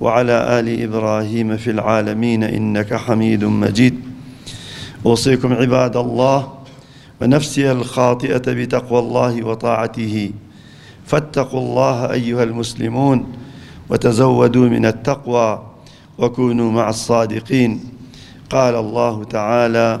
وعلى آل إبراهيم في العالمين إنك حميد مجيد أوصيكم عباد الله ونفسي الخاطئة بتقوى الله وطاعته فاتقوا الله أيها المسلمون وتزودوا من التقوى وكونوا مع الصادقين قال الله تعالى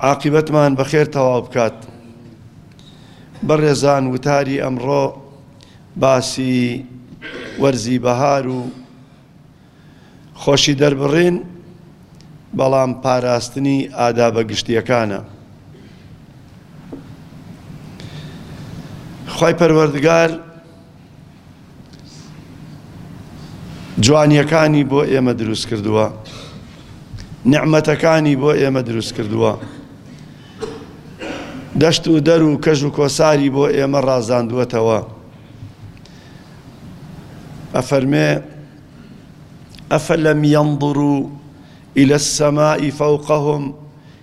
عاقیبەتمان بەخێر تەواو بکات بەڕێزان وتاری ئەمڕۆ باسی وەرزی بەهار و خۆشی دەربڕین بەڵام پاراستنی ئادابە گشتیەکانە خی پەروەردگار جوانیەکانی بۆ ئێمە دروست کردووە نعمەتەکانی بۆ ئێمە دروست کردووە دەشت و دەر و کەژ و کۆساری بۆ ئێمە ڕازاندووەتەوە ئەفەرمێ ئەفەلەم یەنظروا إلى السماء فوقهم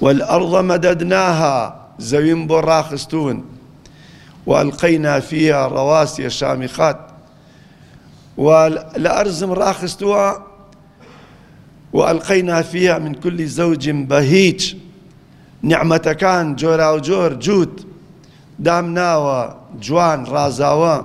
والأرض مددناها زەویم بۆ ڕاخستون وألقينا فيها رواسي شامخات والأرزم مراخ استوى وألقينا فيها من كل زوج بهيج نعمتەکان جورا و جۆر جود دامنا ناوە جوان ڕازاوە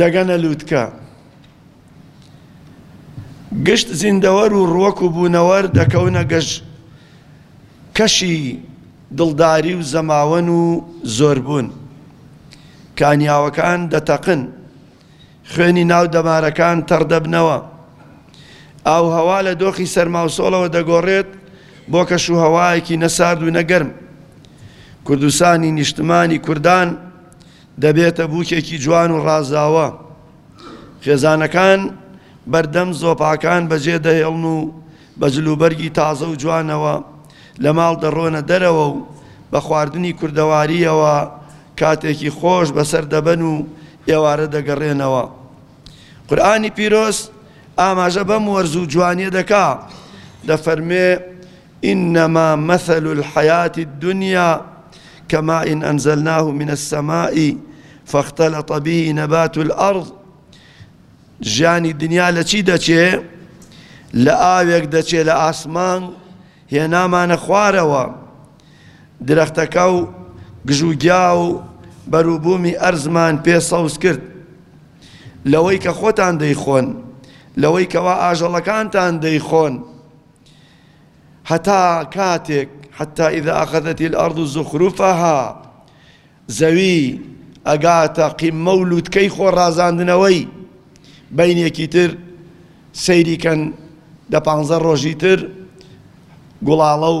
دەگەنە لووتکە. گشت زیندەوەر و ڕووەک و بوونەوەر دەکەونە گەش کەشی دڵداری و زەماوەن و زۆربوون. کانیاوەکان دەتەقن، خوێنی ناو دەمارەکان تەڕ دەبنەوە. ئاووهەوا لە دۆخی سەرماوسۆڵەوە دەگۆڕێت بۆ کەشوهەوایەکی نە سارد و نە گەرم. کوردستانی نیشتمانی کوردان، دەبێتە بووکێکی جوان و ڕازاوە، خێزانەکان بەردەم زۆپاکان بەجێ دەهێڵن و بە جلوبەرگی تازە و جوانەوە لە ماڵ دەڕۆنە دەرەوە و بە خواردنی کوردەوارییەوە کاتێکی خۆش بەسەر دەبەن و ئێوارە دەگەڕێنەوە. قورئانی پیرۆز ئاماژە بەم وەرز و جوانییە دەکا، دەفەرموێ، انما مثل الحیاة الدنیا کماء انزلناه من السماء فاختلط به نبات الارض ژیانی دنیا لە چی دەچێ لە ئاوێک دەچێ لە ئاسمان هێنامانە خوارەوە درەختەکە و گژوگیا و بەروبوومی ئەرزمان پێ سەوز کرد لەوەی کە خۆتان دەیخۆن لەوەی کەوا ئاژەڵەکانتان دەیخۆن هەتا کاتێک حتا ئیدا ئەخەدەتی الارض زخرفها زەوی ئەگاتە قیمە و لوتکەی خۆ ڕازاندنەوەی بینێکی تر سەیریکەن دە پانزە ڕۆژی تر گوڵاڵە و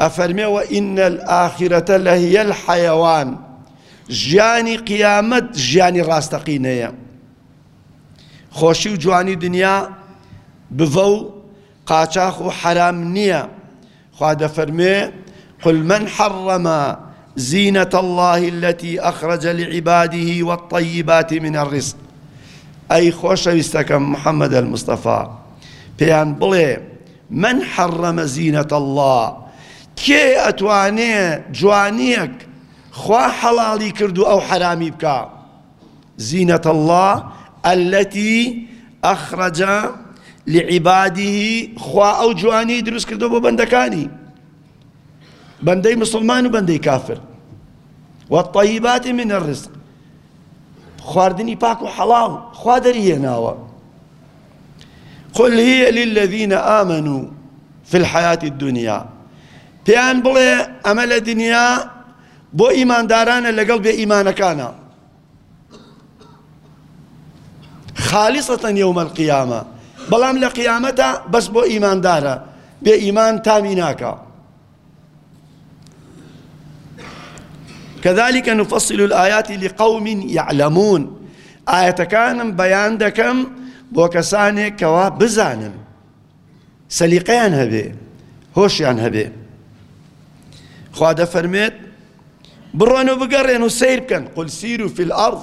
ئەفەرمێ، وان الآخرە لهی الحیوان، ژیانی قیامەت ژیانی ڕاستەقینەیە، خۆشی و جوانی دنیا بڤە و قاچاخ و حەرام نییە، خوا دەفەرموێ، قل من حرم زینە اللە التی اخرج لعباده والطیبات من الرزق ئەی خۆشەویستەکەم محمد المصطفی پێیان بڵێ من حرم زینە اللە، کێ ئەتوانێ جوانیەک خوا حەڵاڵی کردوو ئەو حەرامی بکا؟ زینە اللە التی اخرج لعباده، خوا ئەو جوانیەی دروست کردوە بۆ بەندەکانی، بەندەی مسوڵمان و بەندەی کافر، والطیبات من الرزق، خواردنی پاک و حەڵاڵ خوا دەری هێناوە. قل هی للذین آمنوا فی الحیات الدنیا پێیان بڵێ ئەمە لە دنیا بۆ ئیماندارانە لەگەڵ بێ ئیمانەکانە خالیسەتەن یوم القیامە بەڵام لە قیامەتە بەس بۆ ئیماندارە بێ ئیمان تامی ناکە كذلك نفصل الآيات لقوم يعلمون ئاەتەکانم بەیان دەکەم بۆ کەسانێک کەوا بزانن سەلیقەیان هەبێ هۆشیان هەبێ خوا دەفەرمێت بڕۆن و بگەڕێن و سیر بکەن قل سیر و فی الأرض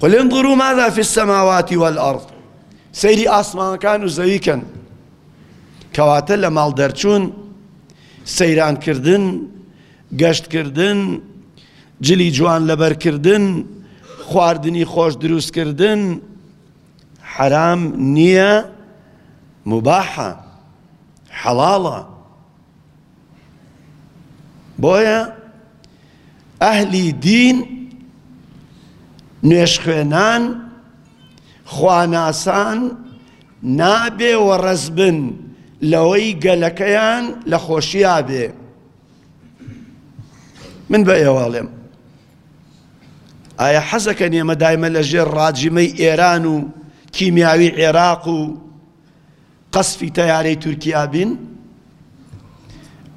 قل انظروا ماذا في السماوات والأرض سەیری ئاسمانەکان و زەوی کەن کەواتە لە ماڵ دەرچوون سەیرانکردن گەشتکردن جلی جوان لەبەرکردن خواردنی خۆش دروستکردن حرام نییە مباحە حەڵاڵە بۆیە ئەهلی دین نوێژخوێنان خواناسان نابێ وەڕەز بن لەوەی گەلەکەیان لە خۆشیا بێ من بە ئێواڵێم ئایا حەزەکە نێمە دایمە لە ژێر ڕاجیمەی ئێران و کیمیاوی عێراق و قەسفی تەیارەی تورکیا بین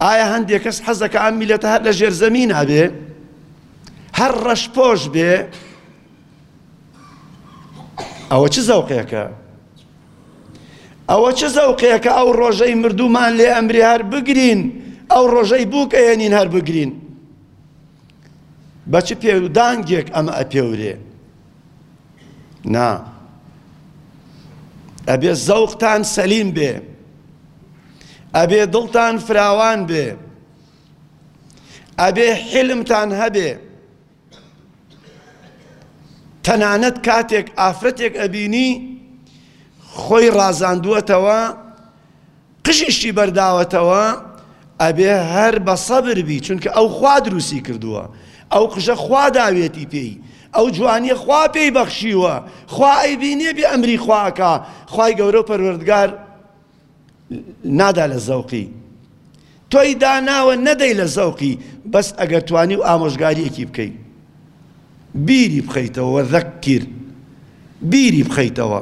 ئایا هەندێک کەس حەزەکە ئەم میلەتە هەر لە ژێرزەمینا بێ هەر ڕەشپۆش بێ ئەوە چ زەوقێکە ئەوە چ زەوقێکە ئەو ڕۆژەی مردومان لێ ئەمری هەر بگرین ئەو ڕۆژەی بووک ئەێنین هەر بگرین بە چ پێودانگێک ئەمە ئەپێورێ نا ئەبێ زەوقتان سەلیم بێ ئەبێ دڵتان فراوان بێ ئەبێ حلمتان هەبێ تەنانەت کاتێک ئافرەتێک ئەبینی خۆی ڕازاندووەتەوە قژیشتی بەرداوەتەوە ئەبێ هەر بە سەبر بی چونکە ئەو خوا دروستی کردووە ئەو قژە خوا داوێتی پێی ئەو جوانیە خوا پێی بەخشیوە خوا ئەیبینێ بێ ئەمری خواکە خوای گەورە و پەروەردگار نادا لە زەوقی تۆی داناوە نەدەی لە زەوقی بەس ئەگەر توانی و ئامۆژگاریەکی بکەی بیری بخەیتەوە ذەکیر بیری بخەیتەوە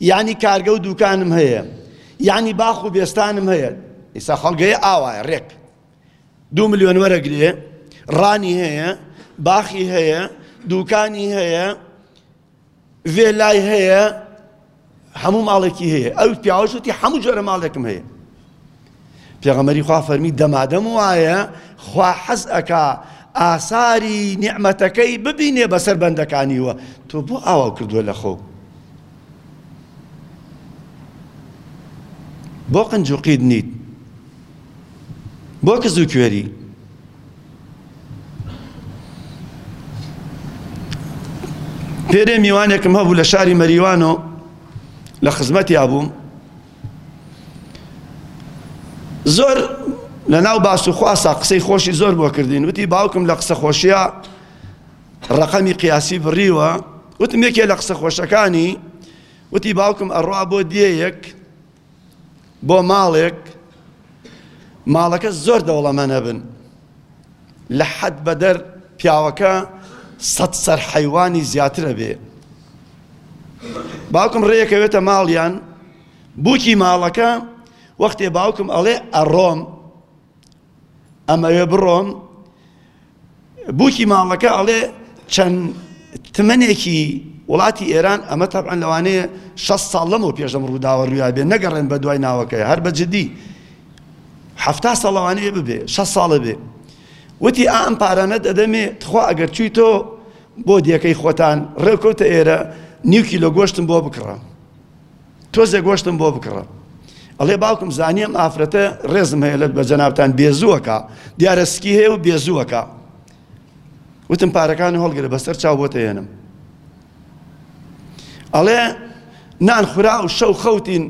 یانی کارگە و دوکانم هەیە یانی باخ و بێستانم هەیە ئیسا خەڵگەیە ئاوایە ڕێک دوو ملیۆن وەرەگرێ ڕانی هەیە باخی هەیە دوکانی هەیە ڤێلای هەیە هەموو ماڵێکی هەیە ئەو پیاوەشتی هەموو جۆرە ماڵێکم هەیە پێغەمبەری خوا فەرمی دەمادەم وایە خوا حەز ئەکا ئاساری نیعمەتەکەی ببینێ بەسەر بەندەکانیوە تۆ بۆ ئاوا کردووە لە خۆ بۆ قنج و قید نیت بۆ کز و کوێری پێرێ میوانێکم هەبوو لە شاری مەریوانەوە لە خزمەتی ئابووم زۆر لە ناو باس و خواسا قسەی خۆشی زۆر بۆ کردین وتی باوکم لە قسە خۆشیە ڕقەمی قیاسی بڕیوە وتم یەکێ لە قسە خۆشەکانی وتی باوکم ئەڕوا بۆ دێیەک بۆ ماڵێک ماڵەکە زۆر دەوڵەمەنە بن لە حەد بەدەر پیاوەکە سەد سەر حەیوانی زیاتر ئەبێ باوکم ڕێیەکەوێتە ماڵیان بووکی ماڵەکە وەختێ باوکم ئەڵێ ئەڕۆم ئەمەوێ بڕۆم بووکی ماڵەکە ئەڵێ چەند تمەنێکی وڵاتی ئێران ئەمە تەبعەن لەوانەیە 6 ساڵ لەمەوە پێشەم ڕووداوە ڕویا بێ نەگەڕێن بە دوای ناوەکەی هەر بە جدی حەفتا سا ڵەوانەیە ببێ شەست ساڵە بێ وتی ئا ئەم پارانەت ئەدەمێ تخوا ئەگەر چویتۆ بۆ دێکەی خۆتان ڕێکەوتە ئێرە نیو کیلۆ گۆشتم بۆ بکڕە تۆزێ گۆشتم بۆ بکڕە ئەڵێ باوکم زانیم ئافرەتە ڕێزم هەیە لە بە جەنابان بێزووەکە دیارە سکی هەیە و بێزووەکە وتم پارەکانی هەڵگرە بەسەر چاو بۆ تێنم ئەڵێ نان خورا و شەو خەوتین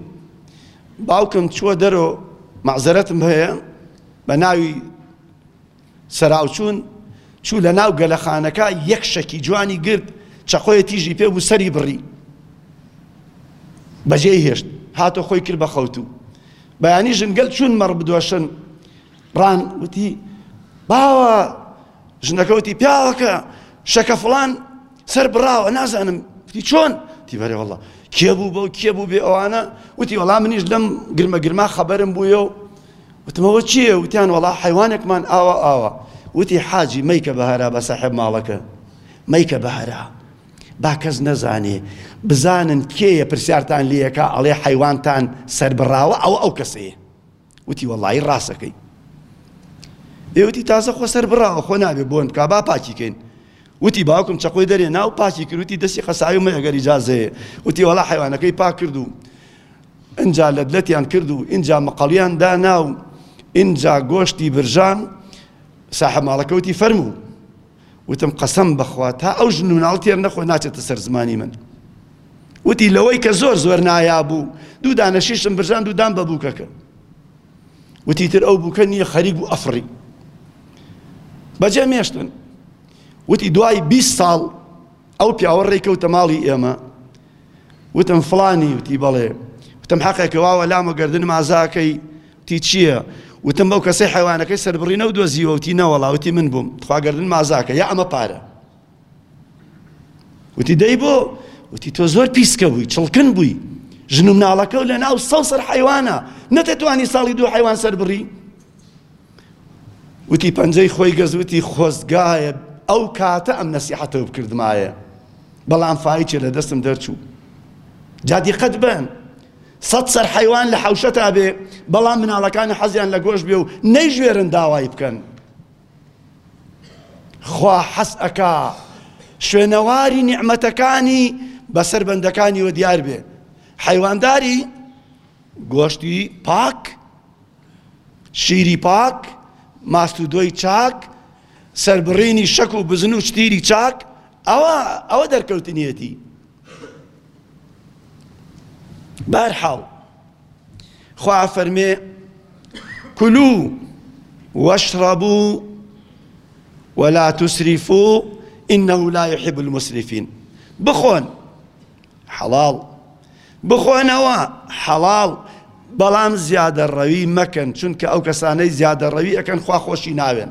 باوکم چووە دەرۆ مەعزەرەتم هەیە بە ناوی سەراوچوون چوو لە ناو گەلەخانەکە یەک شەکی جوانی گرت چەقۆیە تیژی پێ بوو سەری بڕی بەجێ هێشت هاتۆ خۆی کرد بە خەوتو بەیانی ژنگەل چوون مەڕ بدۆشن ڕان وتی باوە ژنەکەوتی پیاوەکە شەکە فڵان سەر بڕاوە نازانم وتی چۆن تی بەرێ وەڵا کێ بوو بەو کێ بوو بێ ئەوانە وتی وەڵا منیش لەم گرمە گرما خەبەرم بووە و وتمەوە چییە وتیان وەڵا حیوانێکمان ئاوا ئاوا وتی حاجی مەیکە بەهرا بە ساحب ماڵەکە مەیکە بەهرا با کەس نەزانێ بزانن کێیە پرسیارتان لەکە ئەڵێ حیوانتان سربڕاوە ئەو ئەو کەسەیە وتی وەڵایی ڕاست ئەکەی. ئێ وتی تازە خۆ سەر بڕاوە خۆ نابێ بۆن بکا با پاکی کەین. وتی باوکم چەقۆی دەرێ ناو پاکی کرد وتی دەستی قەساوی مەیە گەر ئیجازەیە. وتی وەڵا حەیوانەکەی پاک کرد و ئینجا لەدلەتیان کرد و ئینجا مقەڵیان دانا و ئینجا گۆشتی برژان ساحەب ماڵەکە وتی فەرموو. وتم، قەسەم بەخوا تا ئەو ژن و مناڵە تێر نەخۆن ناچێتە سەر زمانی من. وتی، لەوەی کە زۆر زۆر نایاب بوو، دوو دانە شیشم برژاند و دام بە بووکەکە. وتی، ئیتر ئەو بووکە نییە، خەریک بوو ئەفڕی. بەجێم هێشتن. وتی، دوای بیست ساڵ ئەو پیاوە ڕێی کەوتە ماڵی ئێمە. وتم، فڵانی؟ وتی، بەڵێ. وتم، حەقێکە وا وەلامە گەردنم ئازا کەی؟ وتی چیە؟ وتم بەو کەسەی حەیوانەکەی سەربڕی نەو دۆزیوە وتی نەوەڵا وتی من بووم تخوا گەردن مازاکە یا ئەمە پارە وتی دەی بۆ وتی تۆ زۆر پیسکە بووی چڵکن بووی ژن و مناڵەکە و لە ناو سەو سەر حیوانە نەتەتوانی ساڵی دوو حیوان سەر بڕی وتی پەنجەی خۆی گەزوتی خۆزگایە ئەو کاتە ئەم نەسیحەتەوە بکردمایە بەڵام فایچێ لە دەستم دەرچوو جادی قەت بن سەد سەر حەیوان لە حەوشەتا بێ بەڵام مناڵەکان حەزیان لە گۆشت بێ و نەیژوێرن داوای بکەن خوا حەس ئەکا شوێنەواری نیعمەتەکانی بەسەر بەندەکانی وە دیار بێ حەیوانداری گۆشتی پاک شیری پاک ماستودۆی چاک سربڕینی شەک و بزن و شتیری چاک ئەوە ئەوە دەرکەوتنیەتی بارحاڵ خوا فەرمێ کلو وەشڕەبو ولا تسرفو إنه لا يحب المسرفين بخۆن حەڵاڵ بخۆنەوە حەڵاڵ بەڵام زیادە ڕەوی مەکەن چونکە ئەو کەسانەی زیادە ڕەوی ئەەکەن خوا خۆشی ناوێن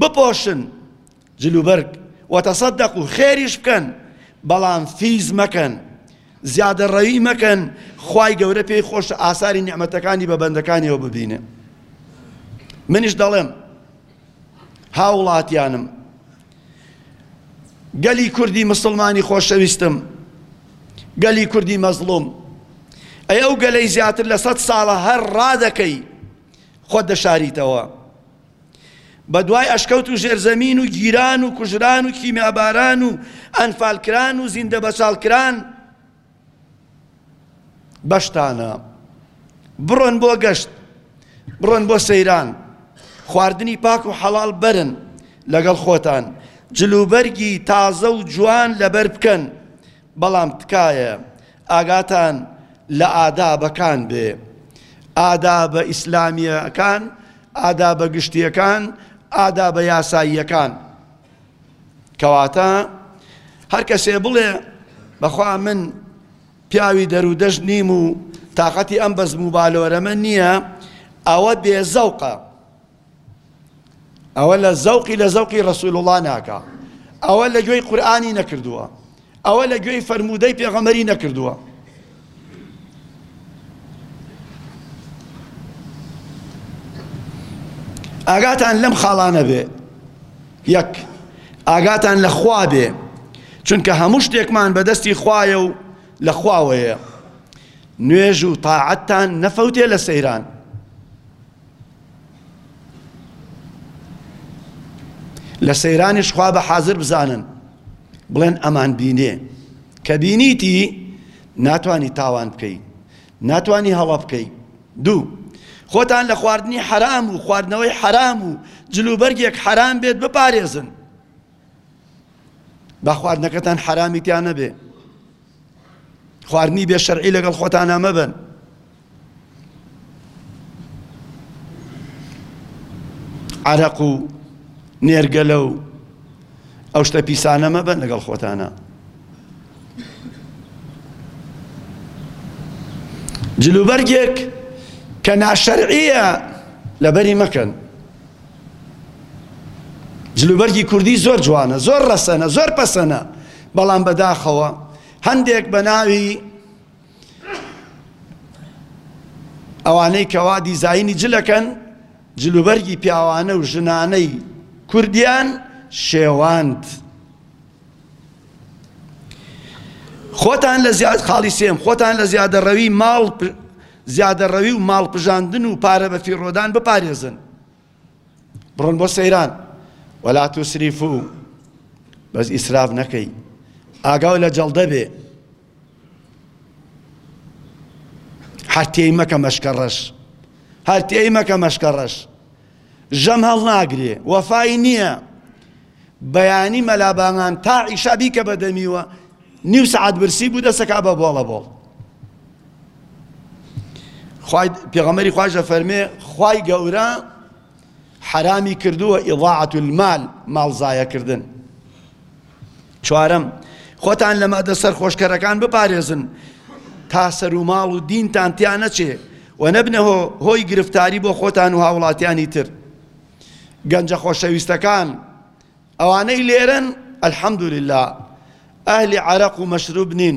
بپۆشن، جلوبەرگ، وتەصدقو، خێریش بکەن، بەڵام فیز مەکەن، زیادەڕەوی مەکەن، خوای گەورە پێی خۆشە ئاساری نیعمەتەکانی بە بەندەکانیەوە ببینێ. منیش دەڵێم هاوڵاتیانم گەلی کوردی مسلمانی خۆشەویستم گەلی کوردی مەزڵوم ئەی ئەو گەلەی زیاتر لە سەد ساڵە هەر ڕادەکەی خۆت دەشاریتەوە بەدوای ئەشکەوت و ژێرزەمین و گیران و کوژران و کیمیاباران و ئەنفالکران و زیندەبەچاڵکران بەشتانە بڕۆن بۆ گەشت بڕۆن بۆ سەیران خواردنی پاک و حەڵال بەرن لەگەڵ خۆتان جلوبەرگی تازە و جوان لەبەر بکەن بەڵام تکایە ئاگاتان لە ئادابەکان بێ، ئادابە ئیسلامییەکان، ئادابە گشتییەکان، ئادابە یاساییەکان. کەواتە هەر کەسێ بڵێ بەخوا من پیاوی دەرودەشت نیم و تاقەتی ئەم بەزم و بالۆرەمە نییە، ئەوە بێزەوقە. ئەوە لە زەوقی لە زەوقی ڕەسولوڵا ناکا ئەوە لە گوێی قورآانی نەکردووە ئەوە لە گوێی فەرموودەی پێغەمەری نەکردووە ئاگاتان لەم خاڵانە بێ یەک ئاگاتان لە خوا بێ چونکە هەموو شتێکمان بەدەستی خوایە و لە خواوەیە نوێژ و تاعەتتان نەفەوتێ لە سەیران لە سەیرانیش خوا بە حازر بزانن بڵێن ئەمان بینێ کە بینیتی ناتانی تاوان بکەی ناتانی هەڵە بکەی دوو خۆتان لە خواردنی حرام و خواردنەوەی حرام و جلوبەرگێک حرام بێت بپارێزن با خواردنەکەتان حرامیتیان نەبێ خواردنی بێ شەرعی لەگەڵ خۆتانا مەبەن عرەق و نێرگەلە و ئەو شتە پیسانە مەبەن لەگەڵ خۆتانە جلوبەرگێک کە ناشەرعیە لەبەری مەکەن جلوبەرگی کوردی زۆر جوانە زۆر ڕەسەنە زۆر پەسەنە بەڵام بەداخەوە هەندێک بە ناوی ئەوانەی کەوا دیزایینی جلەکەن جلوبەرگی پیاوانە و ژنانەی کوردیان شێواند خۆتان لە زیاد خاڵی سێم خۆتان لە زیادەڕەوی ماڵ زیادەڕەوی و ماڵپژاندن و پارە بە فیڕۆدان بپارێزن بڕۆن بۆ سەیران ولا تسریفو بەس ئیسراف نەکەی ئاگاو لە جەڵدە بێ هەرتێی مەکە مەشکە ڕەش هەرتێی مەکە مەشکە ڕەش ژەم هەڵ ناگرێ وەفای نییە بەیانی مەلا بانگان تا عیشا بیکە بە دەمیوە نیو سەعات برسی بوو دەسەکە بە بۆڵە بۆڵ پێغەمەری خوش لە فەرمێ خی گەورە حرامی کردووە ئیضاعەت المال ماڵزایەکردن چوارەم خۆتان لە مادە سەرخۆشکەرەکان بپارێزن تا سەر و ماڵ و دینتان تیا نەچێ و نەبنەوە هۆی گرفتاری بۆ خۆتان و هاوڵاتیانی تر گەنجە خۆشەویستەکان ئەوانەی لێرەن الحمدللە ئەهلی عەرەق و مەشروب نین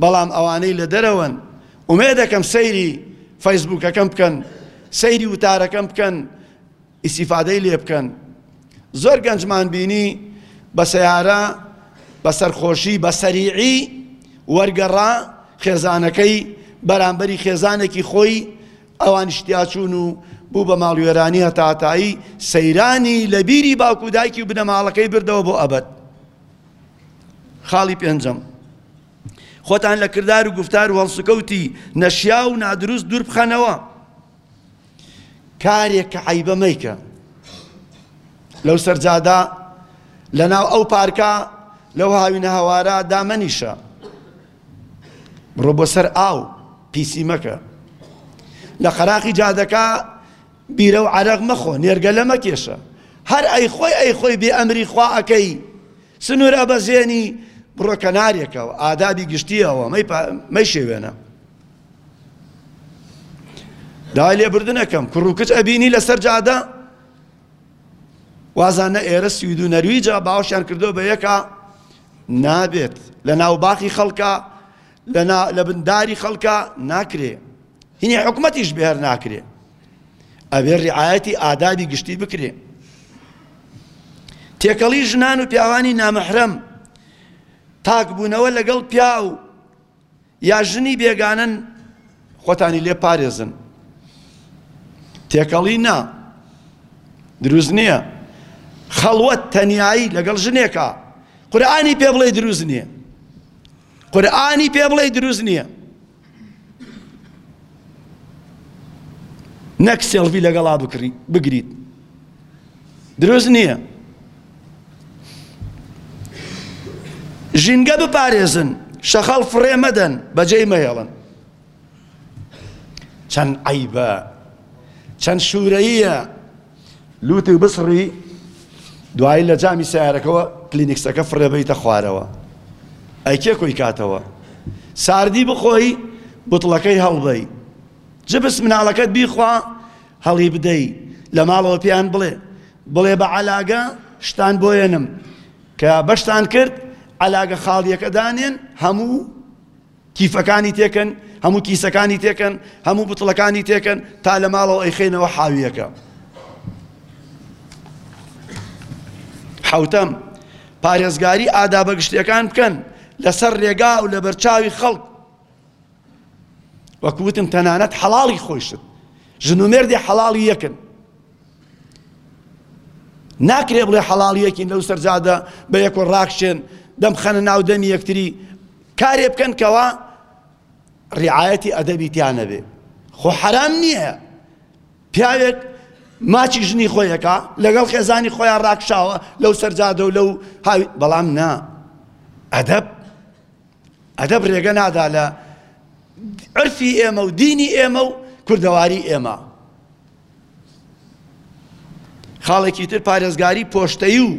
بەڵام ئەوانەی لە دەرەوەن ئومێ دەکەم سەیری فەیسبوکەکەم بکەن سەیری وتارەکەم بکەن ئیسیفادەی لێ بکەن زۆر گەنجمان بینی بە سەیارە بە سەرخۆشی بە سەریعی وەرگەڕا خێزانەکەی بەرامبەری خێزانێکی خۆی ئەوانیش تیاچوون و بوو بە ماڵوێرانی هەتاهەتایی سەیرانی لە بیری باوک و دایکی و بنەماڵەکەی بردەوە بۆ ئەبد خاڵی پێنجەم خۆتان لە کردار و گفتار و هەڵسوکەوتی نەشیا و نادروست دوور بخەنەوە کارێک کە عیبە مەیکە لەو سەرجادا لەناو ئەو پارکە لەو هاوینە هەوارە دامەنیشە بڕۆ بۆ سەر ئاو پیسی مەکە لە قەراقی جادەکە بیرە و عەرەق مەخۆ نێرگەلە مەکێشە هەر ئەی خۆی ئەی خۆی بێ ئەمری خوا ئەەکەی سنوور ئەبەزێنی بڕۆ کەنارێکەوە ئادابی گشتیەوە مەی شێوێنە داوای لێبردنەکەم کوڕ و کچ ئەبینی لەسەر جادە وازانە ئێرە سوید و نەرویجە باوەشیان کردو بە یەکا نابێت لە ناو باخی خەڵکە لە بنداری خەڵکە ناکرێ هینی حکومەتیش بێر ناکرێ ئەبێ ڕعاەتی ئادابی گشتی بکرێ تێکەڵی ژنان و پیاوانی نامەحرەم تاکبوونەوە لەگەڵ پیاو یا ژنی بێگانەن خۆتانی لێ پارێزن تێکەڵی نا دروست نییە خەڵوەت تەنایی لەگەڵ ژنێکە قورآانی پێ بڵێ دروست نییە قورآانی پێ بڵێ دروست نییە نەک سێڵڤی لەگەڵا بکڕی بگریت دروست نییە ژینگە بپارێزن شەخەڵ فڕێ مەدەن بەجێی مەهێڵن چەند عیبە چەند شوورەیە لوت و بسڕی دوایی لە جامی سیارەکەەوە کلینیکسەکە فڕێبیتە خوارەوە ئەیکێ کۆی کاتەوە ساردی بخۆی بتڵەکەی هەڵبەی جبس مناڵەکەت بیخوا هەڵیبدەی لە ماڵەوە پێیان بڵێ بڵێ بە عەلاگە شتان بۆیەنم کە بەشتان کرد عەلاگە خاڵیەکە دانێن هەموو کیفەکانی تێکەن هەموو کیسەکانی تێکەن هەموو بتڵەکانی تێکەن تا لە ماڵەوە ئەیخێنەوە حاویەکە حوتەم پارێزگاری ئادابە گشتیەکان بکەن لەسەر ڕێگا و لە بەرچاوی خەڵک وەک وتم تەنانەت حەڵاڵی خۆیشت ژن و مێردێ حەڵاڵی یەکن ناکرێ بڵێ حەڵاڵی یەکین لەو سەرجادە بە یەک و ڕاکشێن دەم خەنە ناو دەمی یەکتری کارێ بکەن کەوا ڕعاەتی ئەدەبی تیانە بێ خۆ حرام نییە پیاوێک ماچی ژنی خۆیەکە لەگەڵ خێزانی خۆیان ڕاکشاوە لەو سەرجادە و لەو هاوی بەڵام نا ئەدەب ئەدەب رێگە نادا لە عرفی ئێمە و دینی ئێمە و کوردەواری ئێمە خاڵێکی تر پارێزگاری پۆشتەی و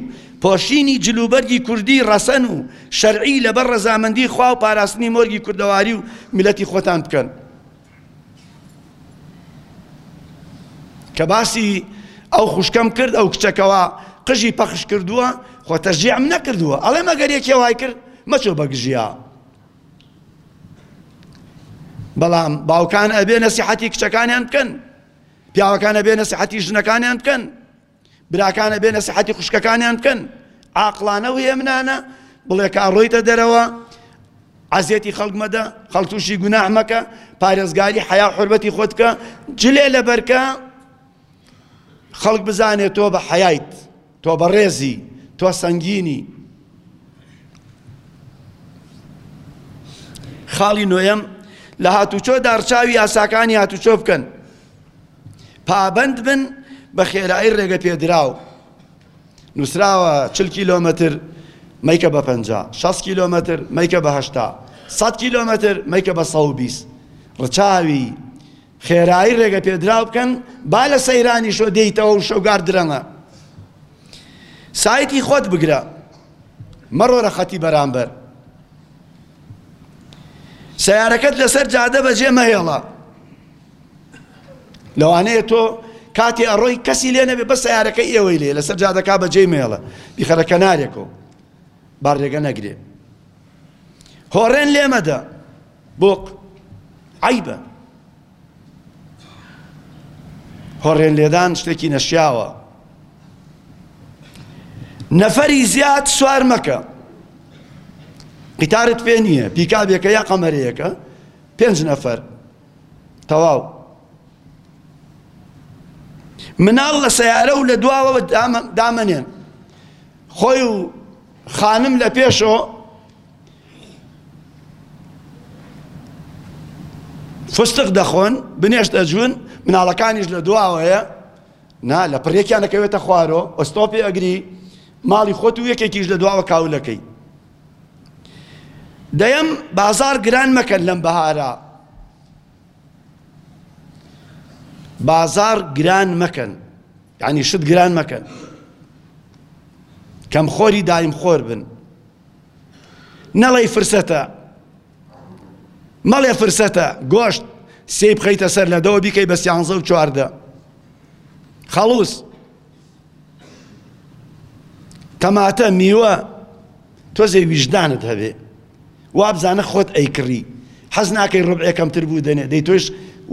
پۆشینی جلوبەرگی کوردی ڕەسەن و شەرعی لەبەر ڕەزامەندی خوا و پاراستنی مۆرگی کوردەواری و میلەتی خۆتان بکەن کە باسی ئەو خوشکەم کرد ئەو کچەکەوە قژی پەخش کردووە خۆ تەژیعم نەکردووە ئەڵێ مەگەر یەکێ وای کرد مەچۆ بەگژیا بەڵام باوکان ئەبێ نەسیحەتی کچەکانیان بکەن پیاوەکان ئەبێ نەسیحەتی ژنەکانیان بکەن براکان ئەبێ نەسیحەتی خوشکەکانیان بکەن عاقڵانە و هێمنانە بڵێ کە ئەڕۆیتە دەرەوە عزیەتی خەڵک مەدە خەڵک تووشی گوناح مەکە پارێزگاری حیا حربەتی خۆت بکە جلێ لە بەرکە خەڵک بزانێت تۆ بە حیایت تۆ بە ڕێزی تۆ سەنگینی خاڵی نوێم لە هاتوچۆ دارچاوی یاساکانی هاتوچۆ بکەن پابەند بن بە خێرایی ڕێگە پێدراو نووسراوە چل کیلۆمەتر مەیکە بە پەنجا شەست کیلۆمەتر مەیکە بە هەشتا سەد کیلۆمەتر مەیکە بە سەد و بیست ڕچاوی خێرایی ڕێگە پێدراو بکەن با لە سەیرانی شۆ دێیتەوە و شەوگار درەنگە سایتی خۆت بگرە مەڕۆرە خەتی بەرامبەر سیارەکەت لەسەر جادە بەجێ مەهێڵە لەوانەیە تۆ کاتێ ئەڕۆی کەسی لێ نەبێ بە سیارەکە ئێوەی لێ لەسەر جادەکە بە جێی مێڵە بیخەرە کەنارێکەوە با ڕێگە نەگرێ هۆڕێن لێمەدە بۆق عیبە هۆڕێن لێدان شتێکی نەشیاوە نەفەری زیاد سوار مەکە قیتارت پێ نییە پیکابێکە یا قەمەرەیەەکە پێنج نەفەر تەواو. مناڵ لە سەیارە و لە دواوەوە دامەنێن خۆی و خانم لە پێشۆ فستق دەخۆن بنێش دەجوون مناڵەکانیش لە دواوەیە نا لە پڕێکیان دەکەوێتە خوارۆ ئۆستۆپی ئەگری ماڵی خۆت و یەکێکیش لە دواوە کاولەکەی دەیەم، بازاڕ گران مەکەن لەم بەهارە. بازاڕ گران مەکەن یعنی شت گران مەکەن کەم خۆری دایم خۆر بن نەڵی فرسەتە مەڵێ فرسەتە گۆشت سێ بخەیتە سەر لە دەوە بیکەی بە سیانزە و چواردە خەڵوس تەماتە میوە تۆزێ ویژدانت هەبێ وابزانە خۆت ئەیکڕی حەز ناکەی ڕبعێ کەمتر بوو دەنێ دەی تۆش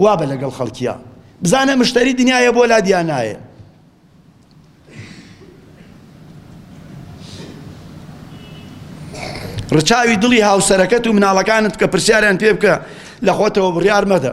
وابە لەگەڵ خەڵکیە بزانە مشتری دنیاە بۆ لا دیان نایە ڕچاوی دڵی هاوسەرەکەت و مناڵەکانت کە پرسیاریان پێ بکە لە خۆتەوە بڕیار مەدە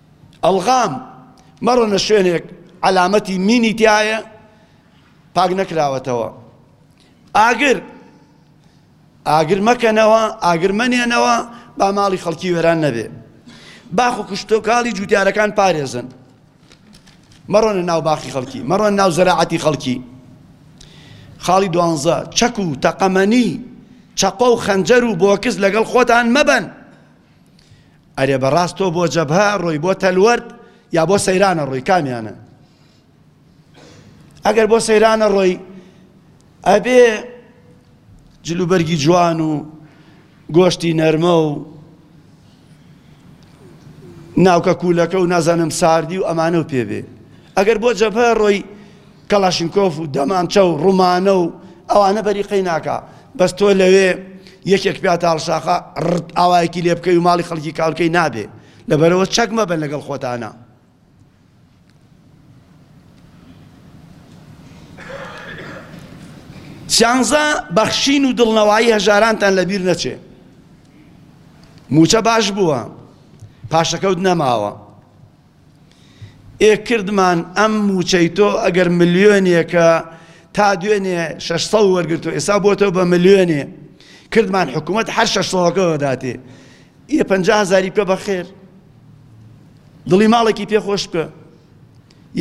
ئەڵغام، مەڕۆنە شوێنێک عەلامەتی مینی تیایە پاک نەکراوەتەوە. ئاگر، ئاگر مەکەنەوە، ئاگر مەنێنەوە با ماڵی خەڵکی وێران نەبێ. باخ و کشتۆکاڵی جووتیارەکان پارێزن. مەڕۆنە ناو باخی خەڵکی، مەڕۆنە ناو زەراعەتی خەڵکی. خاڵی دوانزە، چەک و تەقەمەنی، چەقۆ و خەنجەر و بۆکس لەگەڵ خۆتان مەبەن. ئەرێ بەڕاست تۆ بۆ جەبهە ئەڕۆی بۆ تەلوەرد یا بۆ سەیران ئەڕۆی کامیانە ئەگەر بۆ سەیران ئەڕۆی ئەبێ جلوبەرگی جوان و گۆشتی نەرمە و ناوکە کوولەکە و نازانم ساردی و ئەمانە و پێبێ ئەگەر بۆ جەبهە ڕۆی کەڵاشنکۆف و دەمانچە و ڕومانە و ئەوانە بەریقەی ناکا بەس تۆ لەوێ یەکێک پیاتە هەڵشاخە ڕت ئاوایەکی لێ بکەی و ماڵی خەڵکی کاولکەی نابێ لەبەرەوە چەک مەبەن لەگەڵ خۆتانە سیانزە بەخشین و دڵنەوایی هەژارانتان لەبیر نەچێ موچە باش بووە پاشەکەوت نەماوە ئێ کردمان ئەم مووچەی تۆ ئەگەر ملیۆنێکە تا دوێنێ شەش سەد وەرگرتووە ئێستا بۆتەوە بە ملیۆنێ کردمان حکوومەت هەر شەش سەدەکەوە داتێ ئێ پەنجا هەزاری بکە بەخێر دڵی ماڵێکی پێ خۆش بکە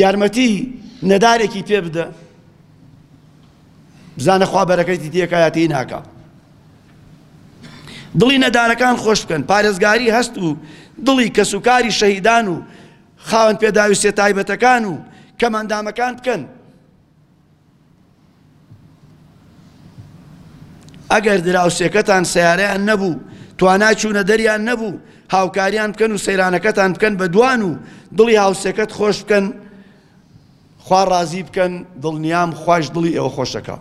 یارمەتی نەدارێکی پێ بدە بزانە خوا بەرەکەتی تێکایە تێی ناکە دڵی نەدارەکان خۆش بکەن پارێزگاری هەست و دڵی کەس و کاری شەهیدان و خاوەن پێداویستە تایبەتەکان و کەماندامەکان بکەن ئەگەر دراوسێکەتان سیارەیان نەبوو توانا چوونە دەریان نەبوو هاوکاریان بکەن و سەیرانەکەتان بکەن بە دوان و دڵی هاوسێکەت خۆش بکەن خوا ڕازی بکەن دڵنیام خوایش دڵی ئێوە خۆشەکا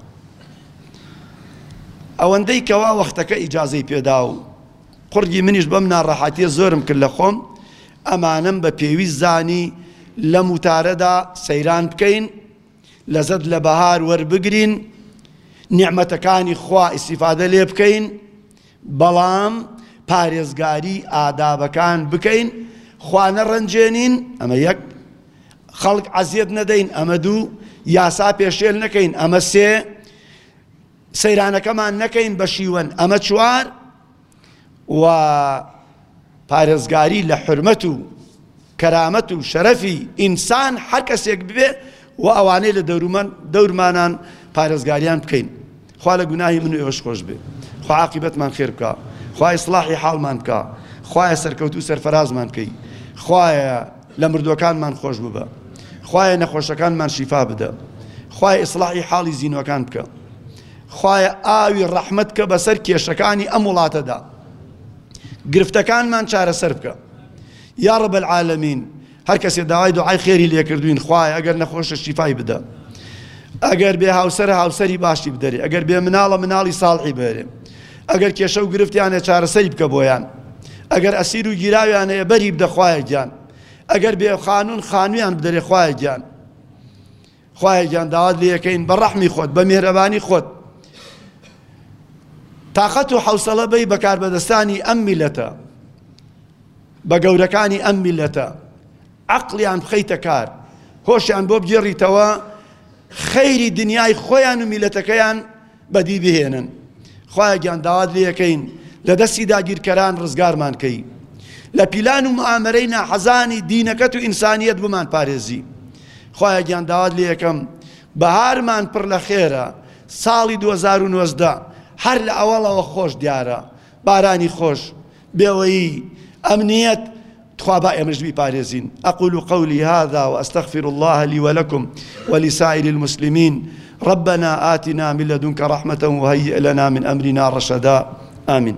ئەوەندەی کەوا وەختەکە ئیجازەی پێدا و قڕگی منیش بەم ناڕەحەتیە زۆرم کرد لە خۆم ئەمانم بە پێویست زانی لە موتارەدا سەیران بکەین لەزەت لە بەهار وەربگرین نیعمەتەکانی خوا ئیسیفادە لێ بکەین بەڵام پارێزگاری ئادابەکان بکەین، خوا نەڕەنجێنین، ئەمە یەک، خەڵک ئەزیەت نەدەین، ئەمە دوو، یاسا پێشێل نەکەین، ئەمە سێ، سەیرانەکەمان نەکەین بە شیوەن، ئەمە چوار، و پارێزگاری لە حورمەت و کەرامەت و شەرەفی ئینسان هەر کەسێک ببێ و ئەوانەی لە دەورومەن دەورمانان پارێزگاریان بکەین خوا لە گوناهی من و ئێوەش خۆش بێ خوا عاقیبەتمان خێر بکە خوا ئیسلاحی حاڵمان بکە خوایە سەرکەوت و سەرفرازمان بکەی خوایە لە مردوەکانمان خۆش ببە خوایە نەخۆشەکانمان شیفا بدە خوای ئیسلاحی حاڵی زیینەکان بکە خوایە ئاوی ڕەحمت کە بەسەر کێشەکانی ئەم وڵاتەدا گرفتەکانمان چارەسەر بکە یاڕب العالمین هەر کەسێ داوای دوعای خێری لێکردوین خوای ئەگەر نەخۆشە شیفای بدە ئەگەر بێ هاوسەر هاوسری باشی بدەێ ئەگەر بێ مناڵە مناڵی ساڵحی بێرێ ئەگەر کێشە و گرفتیانە چارەسەری بکە بۆیان ئەگەر ئەسیر و گیراویانەیە بەری بدەخوایە گیان ئەگەر بێ خانون خانویان بدەێ خوایە گیان خوایە گیان داوات لێ یەکەین بە ڕەحمی خۆت بە مێرەبانی خۆت تااقەت و حوسەڵە بەی بەکار بەدەستانی ئەم میلەتە بە گەورەکانی ئەم میلەتە عقلیان بخەیتە کار هۆشیان بۆ بگێڕیتەوە خەیری دنیای خۆیان و میلەتەکەیان بەدی بهێنن خوایە گیان داوات لێکەین لە دەستی داگیرکەران ڕزگارمان کەی لە پیلان و معامەرەی ناحەزانی دینەکەت و ئینسانیت بمان پارێزی خوایە گیان داوات لێکەم بەهارمان پڕ لە خێرە ساڵی 2019 هەر لە ئەوەڵەوە خۆش دیارە بارانی خۆش بێڵەیی ئەمنیەت توابا ئێمەش بیپارێزین أقول قولي هذا وأستغفر الله لي ولكم ولسائر المسلمين ربنا آتنا من لدنك رحمة وهيئ لنا من أمرنا رشدا آمين